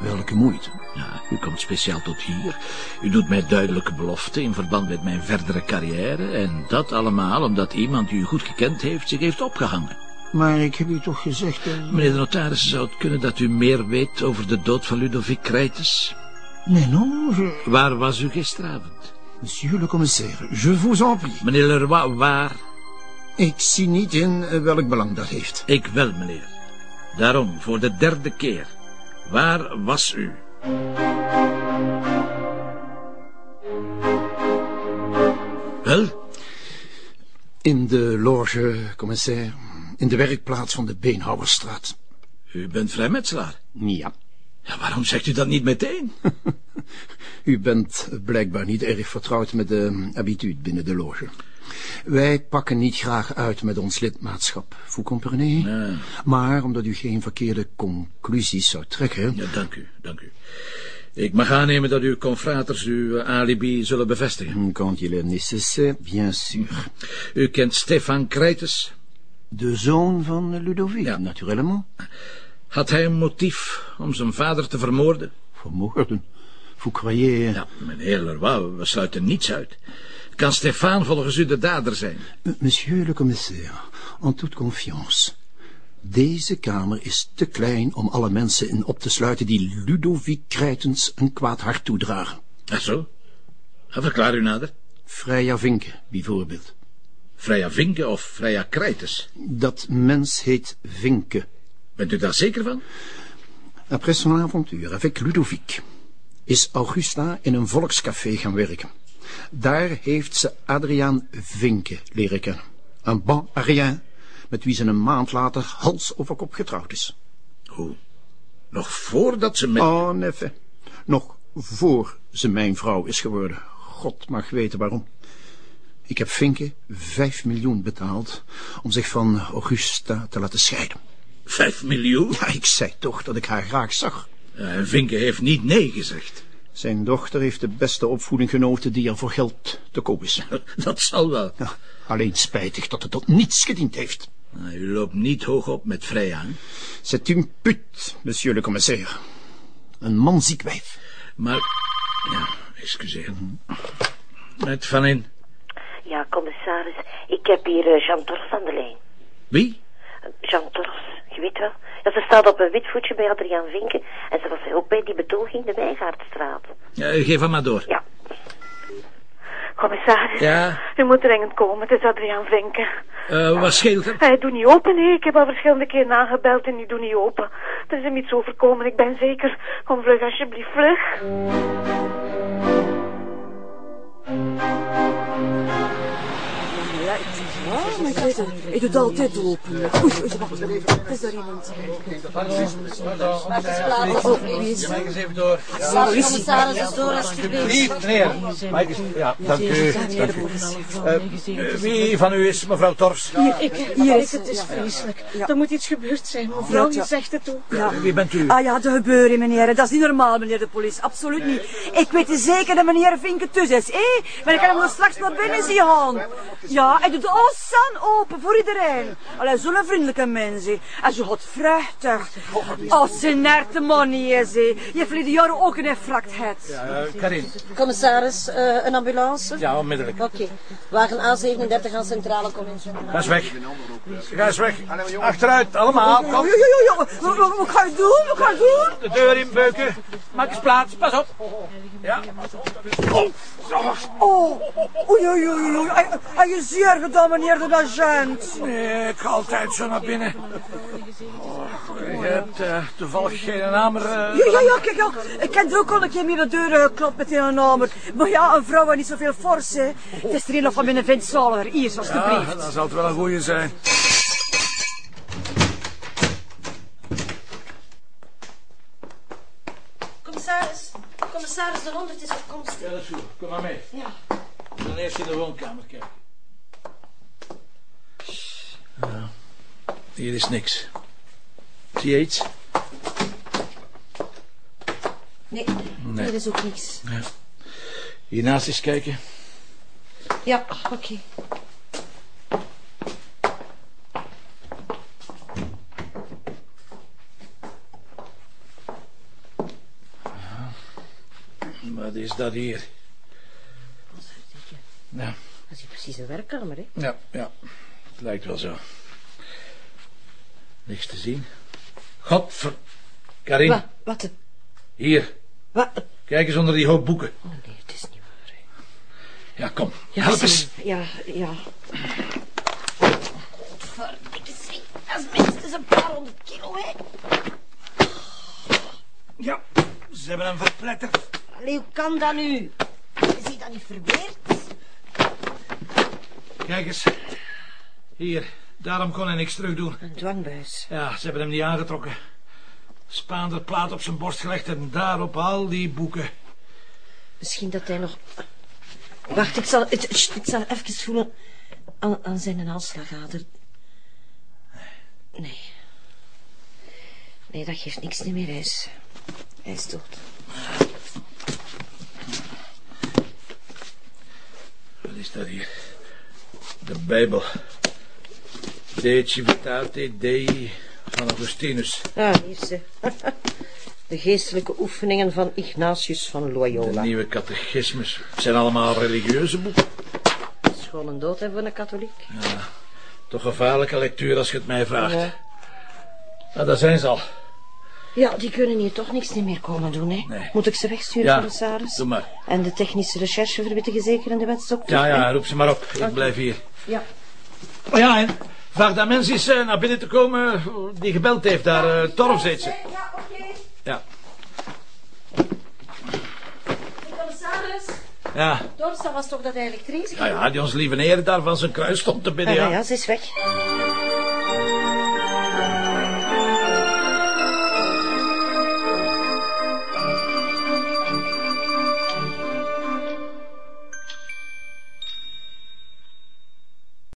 Welke moeite? Ja, u komt speciaal tot hier. U doet mij duidelijke beloften in verband met mijn verdere carrière. En dat allemaal omdat iemand die u goed gekend heeft zich heeft opgehangen. Maar ik heb u toch gezegd... dat- Meneer de notaris, zou het kunnen dat u meer weet over de dood van Ludovic Krijtes? Nee, non, je... Waar was u gisteravond? Monsieur le commissaire, je vous en prie. Meneer Leroy, waar? Ik zie niet in eh, welk belang dat heeft. Ik wel, meneer. Daarom, voor de derde keer. Waar was u? Wel, In de loge, commissaire. In de werkplaats van de Beenhouwerstraat. u bent vrijmetselaar. Ja. Ja, waarom zegt u dat niet meteen? U bent blijkbaar niet erg vertrouwd met de habitude binnen de loge. Wij pakken niet graag uit met ons lidmaatschap, vous comprenez? Ja. Maar omdat u geen verkeerde conclusies zou trekken... Ja, dank u, dank u. Ik mag aannemen dat uw confraters uw eh, alibi zullen bevestigen. Quand il est nécessaire, bien sûr. U kent Stefan Krijtes. De zoon van Ludovic, Ja. naturellement. Had hij een motief om zijn vader te vermoorden? Vermoorden. Vous croyez... Ja, meneer Leroy, we sluiten niets uit. Kan Stefan volgens u de dader zijn? Monsieur le commissaire, en toute confiance. Deze kamer is te klein om alle mensen in op te sluiten die Ludovic Krijtens een kwaad hart toedragen. Ach zo? Verklaar u nader. Freya Vinke, bijvoorbeeld. Freya Vinke of Freya Krijtes? Dat mens heet Vinke. Bent u daar zeker van? Après son aventure avec Ludovic is Augusta in een volkscafé gaan werken. Daar heeft ze Adriaan Vinke leren kennen. Een bon à rien, met wie ze een maand later hals over kop getrouwd is. Hoe? Nog voordat ze met... Oh, neffe. Nog voor ze mijn vrouw is geworden. God mag weten waarom. Ik heb Vinke vijf miljoen betaald om zich van Augusta te laten scheiden. Vijf miljoen? Ja, ik zei toch dat ik haar graag zag. En Vinke heeft niet nee gezegd. Zijn dochter heeft de beste opvoeding genoten die er voor geld te koop is. Dat zal wel. Ja, alleen spijtig dat het tot niets gediend heeft. Nou, U loopt niet hoog op met Freya. C'est une pute, monsieur le commissaire. Een manziek wijf. Maar... Ja, excuseer. Met Van In. Ja, commissaris, ik heb hier eh, Jean Tors aan de lijn. Wie? Jean Tors, je weet wel. Ja, ze staat op een wit voetje bij Adriaan Vinken en was ook bij die betoging de Wijngaardstraat. Ja, geef hem maar door. Ja. Commissaris, Ja? u moet dringend komen, het is Adriaan Vinken. Eh, wat scheelt? Hij doet niet open, nee. Ik heb al verschillende keer nagebeld en die doet niet open. Er is hem iets overkomen, ik ben zeker. Kom vlug, alsjeblieft, vlug. Ja, maar ik weet het. Ik doe het altijd open. Oei, oei, wacht even. Is daar iemand? Oh, wie is Maak eens even door. Commissaris, door alsjeblieft. Meneer. Maak eens, ja, dank u. Dank u. Eh, wie van u is mevrouw Tors? Hier is het. is vreselijk. Er moet iets gebeurd zijn. Mevrouw, je zegt het ook. Ja. Wie bent u? Ah ja, de gebeuren, meneer. Dat is niet normaal, meneer de politie. Absoluut niet. Ik weet zeker dat meneer Vinken tussen is, eh? Maar ik kan hem nog straks naar binnen zien gaan. Ja, hij doet de Ossan open voor iedereen. Allee, zo'n vriendelijke mens, hè. Als je gaat vruchtig. Als ze nerte money is. Je verleden jaren ook een het. Eh, Karin. Commissaris, eh, een ambulance? Ja, onmiddellijk. Oké. Wagen A37 aan Centrale komen. Ga eens weg. Ga eens weg. Achteruit, allemaal. Ja, Kom. ja, ja, ja. Wat, wat, wat ga je doen? Wat ga je doen? De deur inbeuken. Maak eens plaats. Pas op. Ja. Oh, oei, oei, oei, oei. Hij- is zeer gedaan, meneer de agent. Nee, ik ga altijd zo naar binnen. Oh, je hebt eh, toevallig geen hamer. eh, Ja, ja, ja, kijk, ja. Ik ken ook al een keer mee de deur eh, geklopt met een namer. Maar ja, een vrouw heeft niet zoveel fors, hè. Het is er een van mijn vent. Hier, Ja, alstublieft. dan zal het wel een goeie zijn. Commissaris, commissaris, de 100 is afkomstig. Ja, dat is goed. Kom maar mee. Ja. Dan eerst in de woonkamer kijken. Ja, hier is niks. Zie je iets? Nee, Nee. hier is ook niks. Hiernaast eens kijken. Ja, oké. Is dat hier? Ja, Dat is precies een werkkamer, hè? ja, ja. Het lijkt wel zo. Niks te zien. Godver... Karin, Wat? Wat? de- hier. Wat? Kijk eens onder die hoop boeken. Oh nee, het is niet waar. hè. Ja, kom. Ja, Help eens. Ja, ja. Verdikke zie. Dat is minstens een paar honderd kilo, hè? Ja, ze hebben hem verpletterd. Allee, hoe kan dat nu? Is hij dan niet verweerd? Kijk eens. Hier. Daarom kon hij niks terug doen. Een dwangbuis. Ja, ze hebben hem niet aangetrokken. Spaander plaat op zijn borst gelegd en daarop al die boeken. Misschien dat hij nog... Wacht, ik zal, ik zal even voelen aan, aan zijn halsslagader. Nee. Nee, dat geeft niks meer. Hij is, hij is dood. Dat hier? De Bijbel. De Civitate Dei van Augustinus. Ah, hier ze. De geestelijke oefeningen van Ignatius van De Loyola. nieuwe catechismus. Het zijn allemaal religieuze boeken. Schoon een dood hebben voor een katholiek. Toch gevaarlijke lectuur als je het mij vraagt. Ja. Nou, daar zijn ze al. Ja, die kunnen hier toch niks meer komen doen, hè? Nee. Moet ik ze wegsturen, Ja, commissaris? doe maar. En de technische recherche verwittigen zeker in de wetsdokter? Ja, ja, roep ze maar op. Ik blijf hier. Ja. Oh ja, en vraag dat mens eens eh, naar binnen te komen die gebeld heeft daar. eh Torf heet ze. Ja, oké. Ja. Commissaris, Ja. Dorst, dat was toch dat elektrisch? Ja, ja, die ons lieve neer daar van zijn kruis stond te bidden. Ah, ja, Ja. ja, ze is weg.